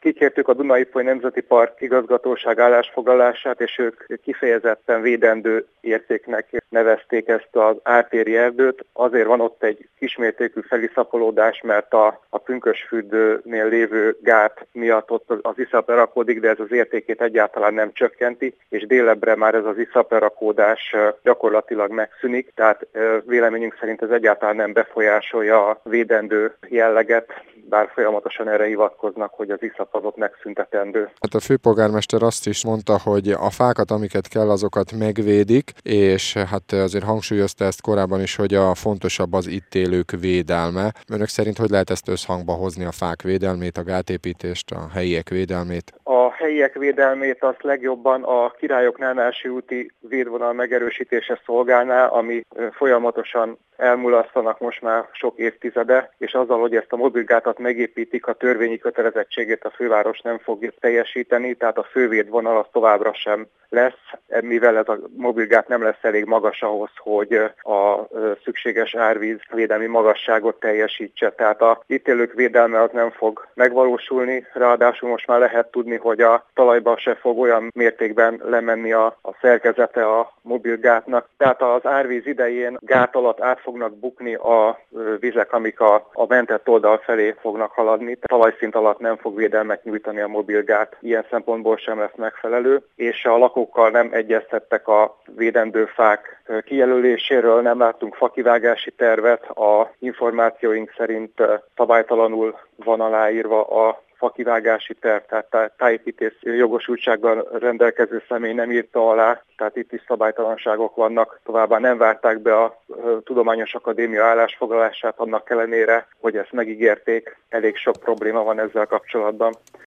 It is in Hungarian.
Kikértük a Dunai Foly Nemzeti Park igazgatóság állásfoglalását, és ők kifejezetten védendő értéknek nevezték ezt az ártéri erdőt. Azért van ott egy kismértékű feliszapolódás, mert a, a pünkösfürdőnél lévő gát miatt ott az iszap lerakódik, de ez az értékét egyáltalán nem csökkenti, és délebbre már ez az iszap lerakódás gyakorlatilag megszűnik, tehát véleményünk szerint ez egyáltalán nem befolyásolja a védendő jelleget, bár folyamatosan erre hivatkoznak, hogy az iszap azok megszüntetendő. Hát a főpolgármester azt is mondta, hogy a fákat, amiket kell, azokat megvédik, és hát azért hangsúlyozta ezt korábban is, hogy a fontosabb az itt élők védelme. Önök szerint hogy lehet ezt összhangba hozni a fák védelmét, a gátépítést, a helyiek védelmét? A helyiek védelmét azt legjobban a Királyok Nánási úti védvonal megerősítése szolgálná, ami folyamatosan elmulasztanak most már sok évtizede, és azzal, hogy ezt a mobilgátat megépítik, a törvényi kötelezettségét a főváros nem fogja teljesíteni, tehát a fővédvonal az továbbra sem lesz, mivel ez a mobilgát nem lesz elég magas ahhoz, hogy a szükséges árvíz védelmi magasságot teljesítse. Tehát a itt élők védelme az nem fog megvalósulni, ráadásul most már lehet tudni, hogy a talajba se fog olyan mértékben lemenni a, a szerkezete a mobilgátnak. Tehát az árvíz idején gát alatt át fognak bukni a vizek, amik a, a mentett oldal felé fognak haladni. Talajszint alatt nem fog védelmet nyújtani a mobilgát, ilyen szempontból sem lesz megfelelő, és a lakókkal nem egyeztettek a védendő fák kijelöléséről, nem láttunk fakivágási tervet, a információink szerint szabálytalanul van aláírva a fakivágási terv, tehát tájépítés jogosultsággal rendelkező személy nem írta alá, tehát itt is szabálytalanságok vannak. Továbbá nem várták be a Tudományos Akadémia állásfoglalását annak ellenére, hogy ezt megígérték. Elég sok probléma van ezzel kapcsolatban.